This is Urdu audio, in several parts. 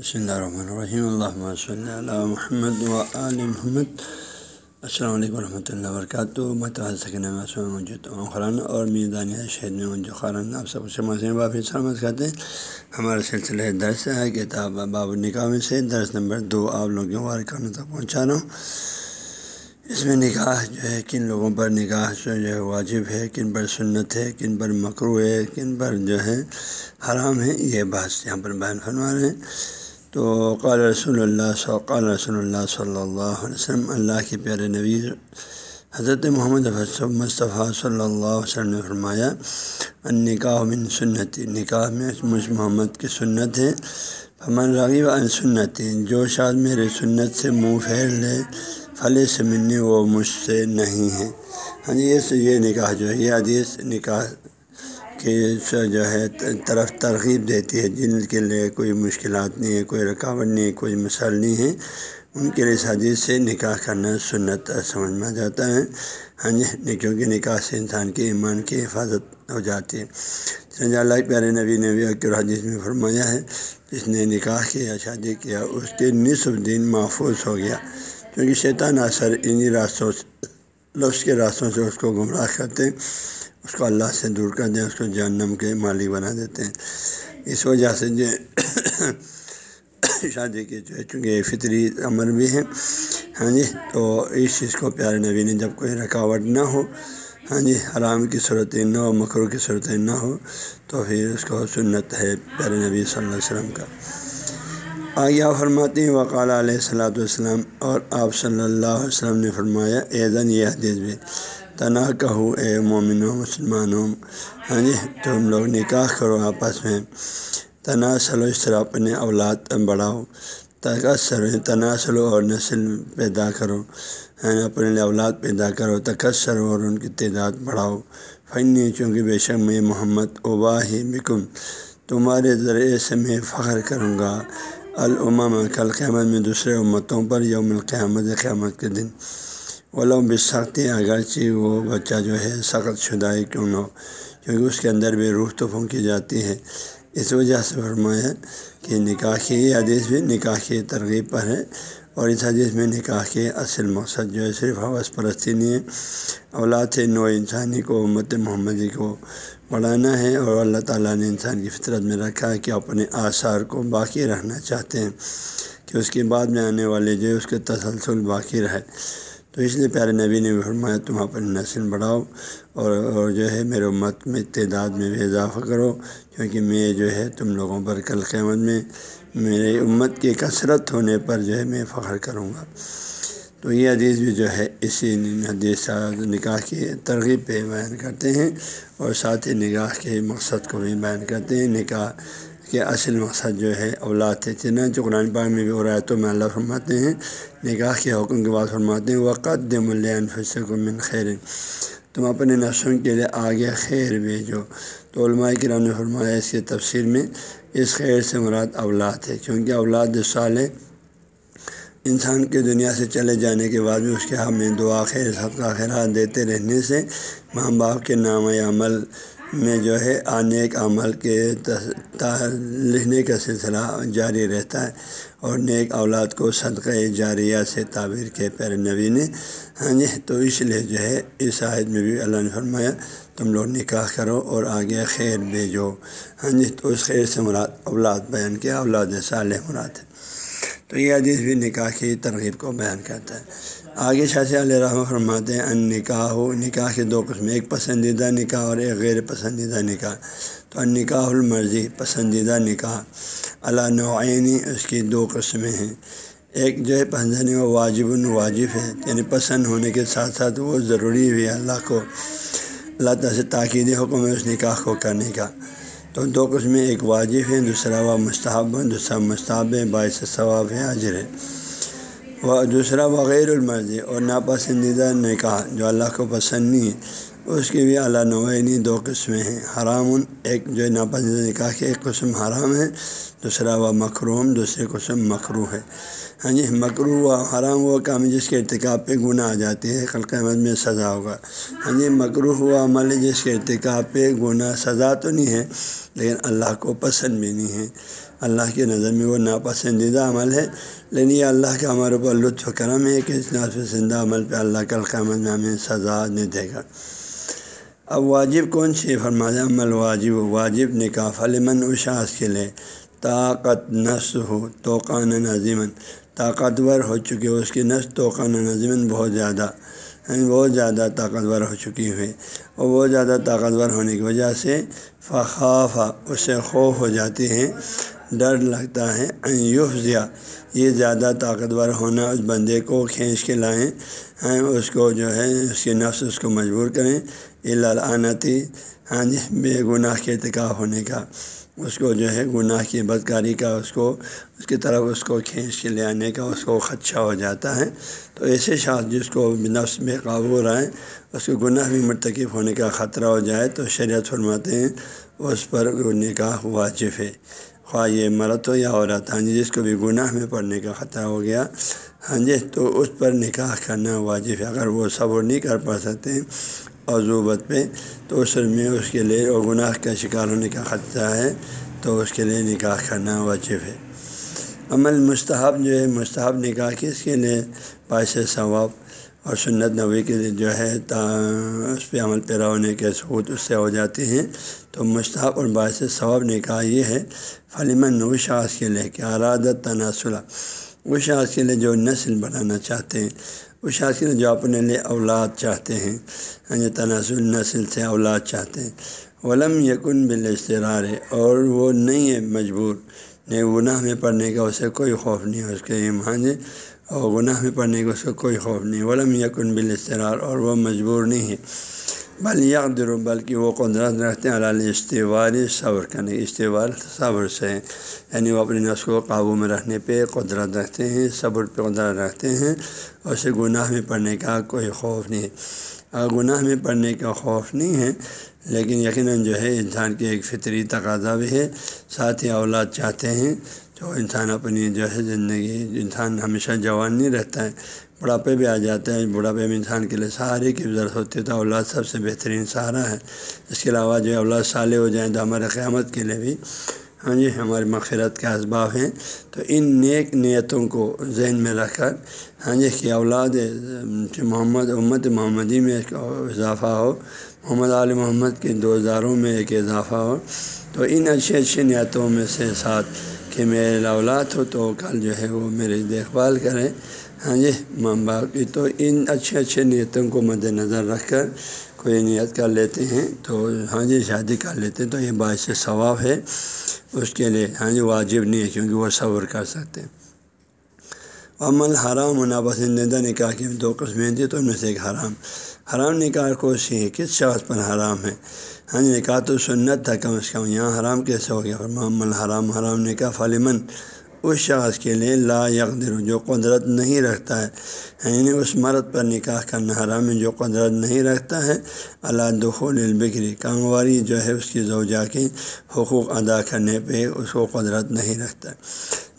بسم اللہ الرحمن الرحیم اللہ صلی اللہ محمد و علیہ محمد السلام علیکم ورحمۃ اللہ وبرکاتہ میں موجود ہوں خران اور میدانیہ شہر میں جو خران آپ سب سے مزے واپس سلامت کرتے ہیں ہمارا سلسلہ درس ہے کتاب باب نکاح میں سے درس نمبر دو آپ لوگوں کے وارکانوں تک پہنچا رہا ہوں اس میں نکاح جو ہے کن لوگوں پر نکاح جو ہے واجب ہے کن پر سنت ہے کن پر مکرو ہے کن پر جو ہے حرام ہے یہ بحث یہاں پر بیان فرما رہے ہیں تو قال رسول اللہ قال رسول اللہ صلی اللہ علیہ وسلم، اللہ کے پیارے نبی حضرت محمد مصطفیٰ صلی اللہ علیہ وسلم نے فرمایا ان نکاح من سنتی نکاح میں مجھ محمد کی سنت ہے۔ فمن رغیب ان سنتی جو شاد میرے سنت سے منہ پھیر لے پھلے سے منی، وہ مجھ سے نہیں ہے۔ ہاں جی یہ نکاح جو ہے، یہ حدیث نکاح کہ جو ہے، طرف ترغیب دیتی ہے جن کے لیے کوئی مشکلات نہیں ہے، کوئی رکاوٹ نہیں ہے، کوئی مسائل نہیں ہے، ان کے لیے حدیث سے نکاح کرنا سنت سمجھ میں آ جاتا ہے۔ ہاں جی کیونکہ نکاح سے انسان کے ایمان کی حفاظت ہو جاتی ہے۔ سنجھ اللہ پیارے نبی نبی اکر حدیث میں فرمایا ہے، جس نے نکاح کیا شادی کیا، اس کے نصف دن محفوظ ہو گیا۔ کیونکہ شیطان اثر انہی راستوں سے، لفظ کے راستوں سے اس کو گمراہ کرتے ہیں۔ اس کو اللہ سے دور کر دیں، اس کو جہنم کے مالک بنا دیتے ہیں۔ اس وجہ سے جو شادی کی جو ہے، چونکہ فطری عمر بھی ہے ہاں جی تو اس چیز کو پیارے نبی نے جب کوئی رکاوٹ نہ ہو ہاں جی حرام کی صورتیں نہ ہو مکرو کی صورتیں نہ ہو، تو پھر اس کو سنت ہے پیارے نبی صلی اللہ علیہ وسلم کا۔ آگے آپ ہیں، وقال علیہ السلاۃ والسلام اور آپ صلی اللہ علیہ وسلم نے فرمایا ایزن یہ حدیث بھی تنا کہو اے مومن مسلمانوں ہاں جی تم لوگ نکاح کرو آپس میں۔ تناسل و اس طرح اپنے اولاد بڑھاؤ تکثر تناسل اور نسل پیدا کرو۔ ہاں جی، اپنے لیے اولاد پیدا کرو تکثر اور ان کی تعداد بڑھاؤ۔ فنی چونکہ بے شک میں محمد ابا ہی بکم، تمہارے ذریعے سے میں فخر کروں گا۔ العمام کل قیامت میں دوسرے امتوں پر یوم القیامت، قیامت کے دن۔ ولو بسختی اگرچہ وہ بچہ جو ہے سخت شدہ کیوں نہ ہو، کیونکہ اس کے اندر بھی روح تو پھونکی جاتی ہے۔ اس وجہ سے فرمایا کہ نکاح کی حدیث بھی نکاح کی ترغیب پر ہے، اور اس حدیث میں نکاح کے اصل مقصد جو ہے صرف حوث پرستی نہیں ہے۔ اولاد نو انسانی کو، امت محمدی کو بڑھانا ہے، اور اللہ تعالیٰ نے انسان کی فطرت میں رکھا ہے کہ اپنے آثار کو باقی رہنا چاہتے ہیں۔ کہ اس کے بعد میں آنے والے جو ہے، اس کے تسلسل باقی رہے۔ تو اس لیے پیارے نبی نے فرمایا تم اپنی نسل بڑھاؤ اور اور جو ہے میرے امت میں تعداد میں بھی اضافہ کرو کیونکہ میں جو ہے تم لوگوں پر کل قیامت میں میرے امت کی کثرت ہونے پر جو ہے میں فخر کروں گا۔ تو یہ حدیث بھی جو ہے اسی حدیث نکاح کی ترغیب پہ بیان کرتے ہیں اور ساتھ ہی نکاح کے مقصد کو بھی بیان کرتے ہیں۔ نکاح کہ اصل مقصد جو ہے اولاد ہے چنانچہ قرآن پاک میں بھی عورتوں میں اللہ فرماتے ہیں نکاح کے حکم کے بعد فرماتے ہیں وقت کو من خیر تم اپنے نسلوں کے لیے آگے خیر بھیجو۔ تو علماء کرام نے فرمایا اس کے تفسیر میں، اس خیر سے مراد اولاد ہے۔ کیونکہ اولاد سال ہے انسان کے دنیا سے چلے جانے کے بعد بھی اس کے ہم میں دعا خیر، صدقہ خیرات دیتے رہنے سے ماں باپ کے نام عمل میں جو ہے نیک عمل کے لکھنے کا سلسلہ جاری رہتا ہے اور نیک اولاد کو صدقہ جاریہ سے تعبیر کے پیر نبی نے۔ ہاں جی تو اس لیے جو ہے اس عائد میں بھی اللہ نے فرمایا، تم لوگ نکاح کرو اور آگے خیر بھیجو۔ ہاں جی تو اس خیر سے مراد اولاد بیان کیا، اولاد صالح مراد ہے۔ تو یہ حدیث بھی نکاح کی ترغیب کو بیان کرتا ہے۔ آگے شاہ علیہ رحمہ فرماتے ہیں ان نکاح ہو نکاح کے دو قسم، ایک پسندیدہ نکاح اور ایک غیر پسندیدہ نکاح۔ تو ان نکاح المرضی، پسندیدہ نکاح۔ اللہ نعینی اس کی دو قسمیں ہیں۔ ایک جو ہے پسند وہ واجب الواجب ہے۔ یعنی پسند ہونے کے ساتھ ساتھ وہ ضروری بھی ہے اللہ کو۔ اللہ تعالیٰ سے تاکید حکم ہے اس نکاح کو کرنے کا۔ تو دو قسمیں، ایک واجب ہے، دوسرا وہ مستحب ہے دوسرا مستحب ہے، باعث ثواب ہے حاضر ہے۔ وہ دوسرا بغیر المرضی اور ناپسندیدہ نکاح جو اللہ کو پسند نہیں ہے۔ اس کی بھی اعلیٰ نوعینی دو قسمیں ہیں۔ حرام ایک جو ہے ناپسندیدہ نکاح کی ایک قسم حرام ہے، دوسرا وہ مخروم دوسری قسم مکرو ہے۔ ہاں جی مکرو و حرام ہوا کام جس کے ارتکاب پہ گناہ آ جاتی ہے کل قیامت میں سزا ہوگا۔ ہاں جی مکرو ہوا عمل جس کے ارتکاب پہ گناہ، سزا تو نہیں ہے، لیکن اللہ کو پسند بھی نہیں ہے۔ اللہ کی نظر میں وہ ناپسندیدہ عمل ہے۔ لیکن یہ اللہ کا ہمارے اوپر لطف و کرم ہے کہ اس ناپسندہ عمل پہ اللہ کل قیامت میں ہمیں سزا نہیں دے گا۔ اب واجب کون سی فرما عمل واجب واجب نکاح فلمن اشاس کے لیے۔ طاقت نس ہو، توقان نظیمن۔ طاقتور ہو چکی ہو اس کی نس توقان نظیمن بہت زیادہ یعنی بہت زیادہ طاقتور ہو چکی ہوئی۔ اور بہت زیادہ طاقتور ہونے کی وجہ سے فخافہ اس سے خوف ہو جاتی ہیں ڈر لگتا ہے۔ یوفزیا یہ زیادہ طاقتور ہونا اس بندے کو کھینچ کے لائیں۔ ہاں، اس کو جو ہے، اس کے نفس اس کو مجبور کریں۔ العنتی ہاں جی بے گناہ کے ارتکاب ہونے کا۔ اس کو جو ہے، گناہ کی بدکاری کا اس کو، اس کی طرف اس کو کھینچ کے لے آنے کا اس کو خدشہ ہو جاتا ہے۔ تو ایسے شاخ جس کو نفس بے قابو رہے اس کو گناہ بھی مرتکب ہونے کا خطرہ ہو جائے، تو شریعت فرماتے ہیں، اس پر نکاح واجب ہے۔ خواہ یہ مرد ہو یا عورت ہاں جی جس کو بھی گناہ میں پڑنے کا خطرہ ہو گیا ہاں جی تو اس پر نکاح کرنا واجب ہے۔ اگر وہ صبر نہیں کر پا سکتے عضوبت پہ، تو اس میں اس کے لیے اور گناہ کا شکار ہونے کا خطرہ ہے، تو اس کے لیے نکاح کرنا واجب ہے۔ عمل مستحب جو ہے، مستحب نکاح کس کے لیے؟ باعث ثواب اور سنت نبی کے جو ہے اس پہ عمل پیرا ہونے کے ثبوت اس سے ہو جاتے ہیں۔ تو مستحب اور باعث ثواب نکاح یہ ہے فلیمن نو شاخ کے لیے کہ ارادت تناسلہ اس شاخ کے لیے جو نسل بنانا چاہتے ہیں اس شاخ کے لیے جو اپنے لیے اولاد چاہتے ہیں۔ یعنی تناسل، نسل سے اولاد چاہتے ہیں۔ ولم یکن بال ہے اور وہ نہیں ہے مجبور۔ نہیں، گناہ میں پڑھنے کا اسے کوئی خوف نہیں ہے اس کے ایمان ہاں جی۔ اور گناہ میں پڑھنے کا اس کا کوئی خوف نہیں۔ ولم یکن بال اور وہ مجبور نہیں ہے۔ بل یقدر بلکہ وہ قدرت رکھتے ہیں اللہ استوار صبر کرنے استوار صبر سے یعنی وہ اپنے نفس کو قابو میں رکھنے پہ قدرت رکھتے ہیں، صبر پہ قدرت رکھتے ہیں. اور اسے گناہ میں پڑھنے کا کوئی خوف نہیں ہے گناہ میں پڑھنے کا خوف نہیں ہے، لیکن یقیناً جو ہے، انسان کی ایک فطری تقاضا بھی ہے. ساتھ ہی اولاد چاہتے ہیں جو انسان اپنی جو ہے زندگی، انسان ہمیشہ جوان نہیں رہتا ہے. بڑھاپے بھی آ جاتا ہے بڑھاپے میں انسان کے لیے سہارے کی ضرورت ہوتی ہے تو اولاد سب سے بہترین سہارا ہے۔ اس کے علاوہ جو اولاد سالے ہو جائیں تو ہمارے قیامت کے لیے بھی ہاں جی ہماری مغفرت کے اسباب ہیں۔ تو ان نیک نیتوں کو ذہن میں رکھ کر ہاں جی کہ اولاد محمد، امت محمدی میں ایک اضافہ ہو، محمد علی محمد کے دو ہزاروں میں ایک اضافہ ہو، تو ان اچھے اچھے نیتوں میں سے ساتھ کہ میرے اولاد ہو تو کل جو ہے وہ میری دیکھ بھال کریں۔ ہاں جی ماں باپ کی تو ان اچھے اچھے نیتوں کو مد نظر رکھ کر کوئی نیت کر لیتے ہیں تو ہاں جی شادی کر لیتے ہیں تو یہ باعث ثواب ہے اس کے لیے ہاں جی واجب نہیں ہے کیونکہ وہ صبر کر سکتے ہیں عمل حرام و ناپسندیدہ نکاح کی دو قسمیں تھیں تو ان میں سے ایک حرام حرام نکاح کو سی ہے کس شخص پر حرام ہے ہاں جی نکاح تو سنت تھا کم از کم یہاں حرام کیسے ہو گیا عمل حرام حرام نکاح فالمن اس شخص کے لیے لا یقدر، جو قدرت نہیں رکھتا ہے۔ یعنی اس مرد پر نکاح کرنا حرام ہے، جو قدرت نہیں رکھتا ہے۔ اللہ دخول البکری کانگواری جو ہے، اس کی زوجہ کے حقوق ادا کرنے پہ اس کو قدرت نہیں رکھتا۔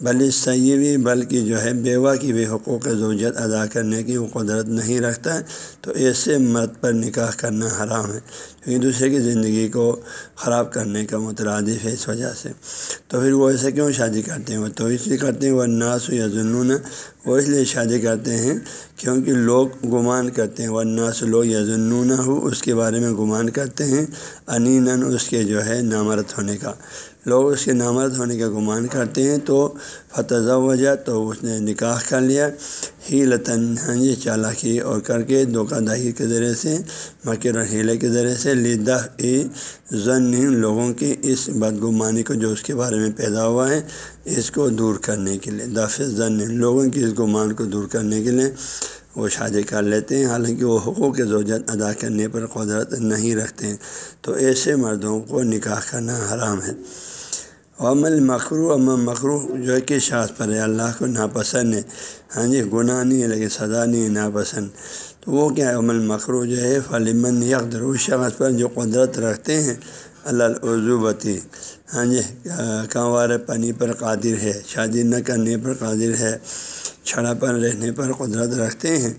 بل سیوی بلکہ جو ہے بیوہ کی بھی حقوق زوجت ادا کرنے کی وہ قدرت نہیں رکھتا ہے، تو ایسے مرد پر نکاح کرنا حرام ہے۔ کیونکہ دوسرے کی زندگی کو خراب کرنے کا مترادف ہے اس وجہ سے۔ تو پھر وہ ایسے کیوں شادی کرتے ہیں؟ وہ تو اس لیے کرتے ہیں، وہ ناس یا ظلم وہ اس لیے شادی کرتے ہیں کیونکہ لوگ گمان کرتے ہیں ورناس لوگ یا جنون ہو، اس کے بارے میں گمان کرتے ہیں انین اس کے جو ہے نامرت ہونے کا۔ لوگ اس کے نامرد ہونے کا گمان کرتے ہیں تو فتح وجہ تو اس نے نکاح کر لیا۔ ہی لطن ہاں جی چالاکی اور کر کے دھوکہ دہی کے ذریعے سے، مکر اور ہیلے کے ذریعے سے لیدہ ای ضن لوگوں کی اس بدگمانی کو جو اس کے بارے میں پیدا ہوا ہے اس کو دور کرنے کے لیے دف ضن لوگوں کی اس گمان کو دور کرنے کے لیے وہ شادی کر لیتے ہیں۔ حالانکہ وہ حقوق زوجت ادا کرنے پر قدرت نہیں رکھتے ہیں۔ تو ایسے مردوں کو نکاح کرنا حرام ہے۔ عمل مخرو امن مخرو جو ہے کہ شاخ پر ہے، اللہ کو ناپسند ہے۔ ہاں جی گناہ نہیں ہے، لیکن سزا نہیں ہے، ناپسند۔ تو وہ کیا ہے؟ عمل مخرو جو ہے فلیمن یکدر اس شخص پر جو قدرت رکھتے ہیں۔ اللہ عضوبتی ہاں جی کانوار پانی پر قادر ہے، شادی نہ کرنے پر قادر ہے، چھڑا پر رہنے پر قدرت رکھتے ہیں۔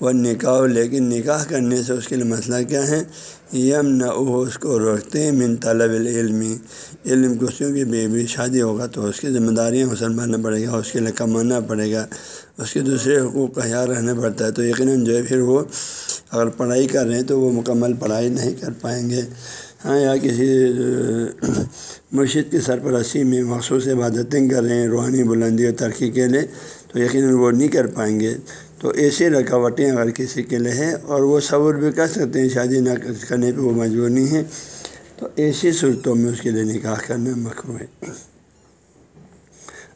وہ نکاح، لیکن نکاح کرنے سے اس کے لیے مسئلہ کیا ہے؟ یم نہ اس کو روکتے ہیں من طلب العلمی علم کو کی بیوی شادی ہوگا تو اس کی ذمہ داریاں حسن مسلماننا پڑے گا، اس کے لیے کمانا پڑے گا۔ اس کے دوسرے حقوق کا خیال رہنا پڑتا ہے۔ تو یقیناً جو ہے، پھر وہ اگر پڑھائی کر رہے ہیں تو وہ مکمل پڑھائی نہیں کر پائیں گے۔ ہاں یا کسی مرشد کی سرپرستی میں مخصوص عبادتیں کر رہے ہیں، روحانی بلندی اور ترقی کے لیے، تو یقیناً وہ نہیں کر پائیں گے۔ تو ایسی رکاوٹیں اگر کسی کے لیے ہیں اور وہ صبر بھی کر سکتے ہیں، شادی نہ کرنے پہ وہ مجبور نہیں ہے تو ایسی صورتوں میں اس کے لیے نکاح کرنا مخبو ہے۔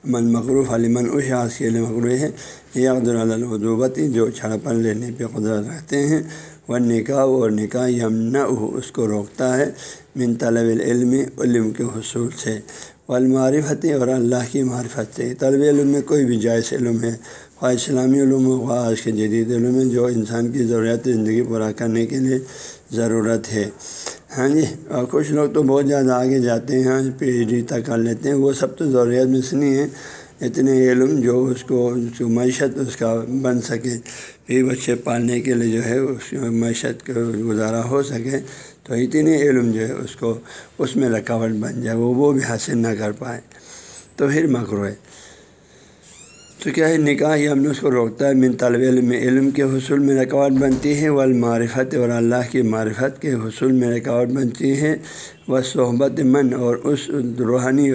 من مغروف علیمن اس کے لیے مغرو ہے یہ عبد الدوبتی جو چھڑپن لینے پہ قدرت رہتے ہیں۔ وہ نکاح اور نکاح یمنا اس کو روکتا ہے من طلب العلم، علم کے حصول سے۔ والمعرفت اور اللہ کی معرفت سے۔ طلب علم میں کوئی بھی جائز علم ہے۔ خواہ اسلامی علوم و خواہ آج کے جدید علوم جو انسان کی ضروریات زندگی پورا کرنے کے لیے ضرورت ہے۔ ہاں جی اور کچھ لوگ تو بہت زیادہ آگے جاتے ہیں ہاں جی، پی ایچ ڈی تک کر لیتے ہیں، وہ سب تو ضروریات میں سے نہیں ہیں، اتنے علم جو اس کو جو معیشت اس کا بن سکے پھر بچے پالنے کے لیے جو ہے، اس معیشت کا گزارا ہو سکے، تو اتنے علم جو ہے، اس کو، اس میں رکاوٹ بن جائے، وہ وہ بھی حاصل نہ کر پائے، تو پھر مکرو ہے۔ تو کیا ہے؟ نکاح ہی ہم نے اس کو روکتا ہے۔ من طالب علم علم کے حصول میں رکاوٹ بنتی ہے والمعرفت، اور اللہ کی معرفت کے حصول میں رکاوٹ بنتی ہے وہ صحبت من، اور اس روحانی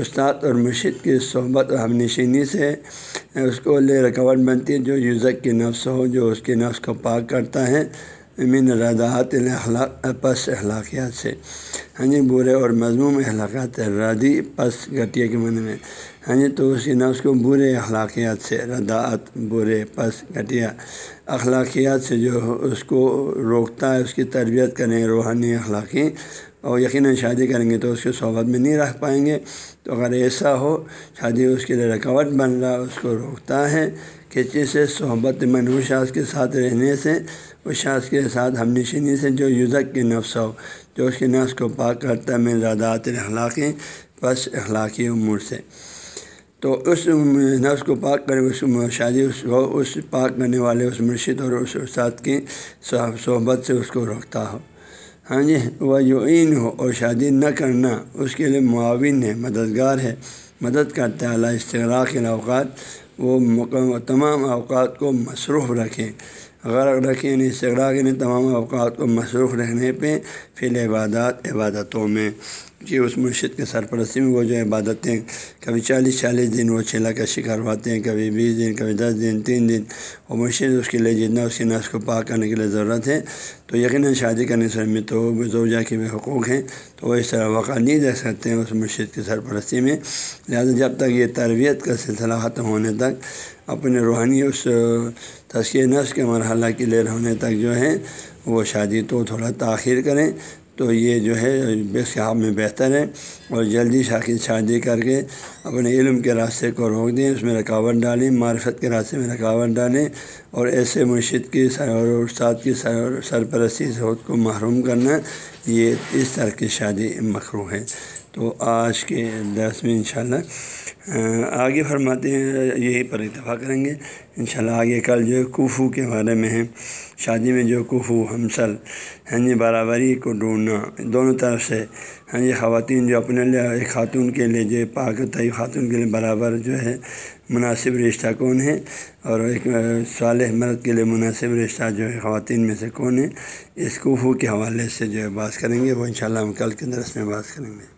استاد اور مرشد کی صحبت اور ہم نشینی سے اس کو لے رکاوٹ بنتی ہے جو یوزک کی نفس ہو، جو اس کے نفس کو پاک کرتا ہے۔ من رضاحت الاخلاق، پس اخلاقیات سے۔ ہاں جی برے اور مضموم اخلاقات، ردی پس گٹیا کے من میں۔ ہاں جی تو اس کے نفس کو برے اخلاقیات سے، رداعت، برے پس گھٹیا اخلاقیات سے جو اس کو روکتا ہے، اس کی تربیت کریں گے، روحانی اخلاقی، اور یقیناً شادی کریں گے تو اس کے صحبت میں نہیں رکھ پائیں گے۔ تو اگر ایسا ہو، شادی اس کے لیے رکاوٹ بن رہا، اس کو روکتا ہے کہ سے صحبت من شاذ کے ساتھ رہنے سے اس شاذ کے ساتھ ہم نشینی سے جو یوزک کے نفس ہو، جو اس کے نفس کو پاک کرتا ہے، میں زیادہ اخلاقی، پس اخلاقی امور سے۔ تو اس نفس کو پاک کرے اس شادی اس کو اس پاک کرنے والے اس مرشد اور اس استاد کی صحبت سے اس کو روکتا ہو ہاں جی وہ یعین ہو اور شادی نہ کرنا اس کے لیے معاون ہے، مددگار ہے۔ مدد کرتا ہے، اللہ استغراق اوقات، وہ تمام اوقات کو مصروف رکھیں غرق رکھیں یعنی استغراق نے تمام اوقات کو مصروف رہنے پہ فی العبادات عبادتوں میں۔ کہ اس مرشد کے سرپرستی میں وہ جو عبادتیں کبھی چالیس چالیس دن وہ چلا کا شکار ہوتے ہیں، کبھی بیس دن، کبھی دس دن، تین دن۔ وہ مرشد اس کے لیے جتنا اس کے نفس کو پاک کرنے کے لیے ضرورت ہے۔ تو یقیناً شادی کرنے سے میں تو زوجہ کے بھی حقوق ہیں۔ تو وہ اس طرح وقع نہیں دے سکتے ہیں اس مرشد کی سرپرستی میں۔ لہٰذا جب تک یہ تربیت کا سلسلہ ختم ہونے تک اپنے روحانی اس تشکیل نفس کے مرحلہ کے لیے ہونے تک جو ہے وہ شادی تو تھوڑا تاخیر کریں تو یہ جو ہے بے صحاب میں بہتر ہے اور جلدی شاخی شادی کر کے اپنے علم کے راستے کو روک دیں، اس میں رکاوٹ ڈالیں، معرفت کے راستے میں رکاوٹ ڈالیں اور ایسے مرشد کی اور استاد کی سرپرستی سے خود کو محروم کرنا یہ اس طرح کی شادی مخرو ہے۔ تو آج کے درس میں انشاءاللہ آگے فرماتے ہیں، یہی پر اتفاق کریں گے۔ انشاءاللہ آگے کل جو ہے کوفو کے بارے میں ہے۔ شادی میں جو کوفو، ہمسل ہاں جی برابری کو ڈھونڈنا، دونوں طرف سے ہاں جی خواتین جو اپنے لیے ایک خاتون کے لیے جو پاک تئی خاتون کے لیے برابر جو ہے مناسب رشتہ کون ہے؟ اور ایک صالح مرد کے لیے مناسب رشتہ جو ہے خواتین میں سے کون ہے؟ اس کوفو کے حوالے سے جو ہے بات کریں گے۔ وہ انشاءاللہ ہم کل کے درس میں بات کریں گے۔